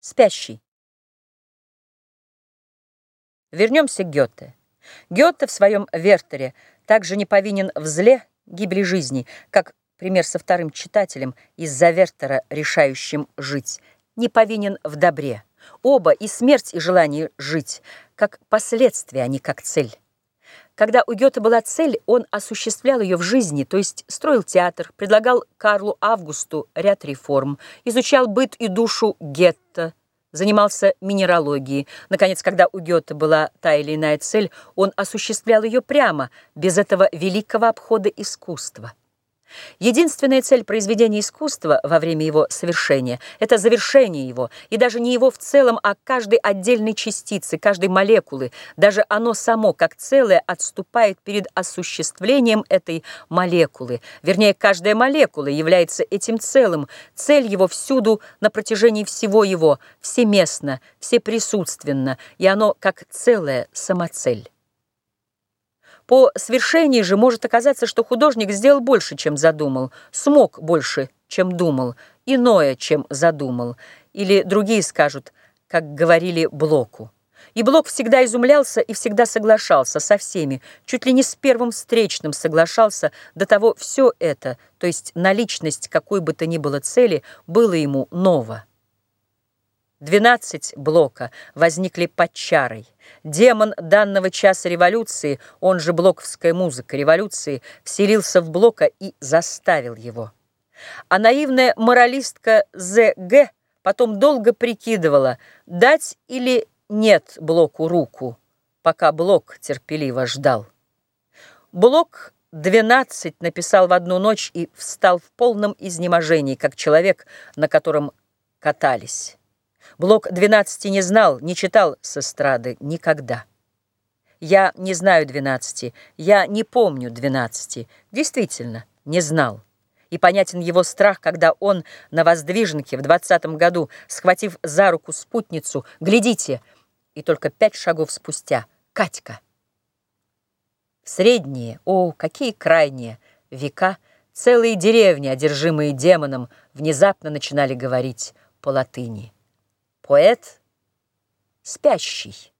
Спящий. Вернемся к Гёте. Гёте в своем Вертере также не повинен в зле гибели жизни, как пример со вторым читателем из-за Вертера, решающим жить, не повинен в добре. Оба, и смерть, и желание жить, как последствия, а не как цель. Когда у Гёте была цель, он осуществлял ее в жизни, то есть строил театр, предлагал Карлу Августу ряд реформ, изучал быт и душу Гетто, занимался минералогией. Наконец, когда у Гёте была та или иная цель, он осуществлял ее прямо, без этого великого обхода искусства. Единственная цель произведения искусства во время его совершения – это завершение его, и даже не его в целом, а каждой отдельной частицы, каждой молекулы. Даже оно само, как целое, отступает перед осуществлением этой молекулы. Вернее, каждая молекула является этим целым. Цель его всюду на протяжении всего его, всеместно, всеприсутственно, и оно как целая самоцель. По свершении же может оказаться, что художник сделал больше, чем задумал, смог больше, чем думал, иное, чем задумал. Или другие скажут, как говорили Блоку. И Блок всегда изумлялся и всегда соглашался со всеми, чуть ли не с первым встречным соглашался, до того все это, то есть наличность какой бы то ни было цели, было ему ново. Двенадцать блока возникли под чарой. Демон данного часа революции, он же блоковская музыка революции, вселился в блока и заставил его. А наивная моралистка З.Г. потом долго прикидывала, дать или нет блоку руку, пока блок терпеливо ждал. Блок 12 написал в одну ночь и встал в полном изнеможении, как человек, на котором катались. Блок 12 не знал, не читал с эстрады никогда. Я не знаю 12, я не помню 12. Действительно, не знал. И понятен его страх, когда он на воздвиженке в двадцатом году, схватив за руку спутницу, глядите, и только пять шагов спустя — Катька. Средние, о, какие крайние века, целые деревни, одержимые демоном, внезапно начинали говорить по латыни. Поэт спящий.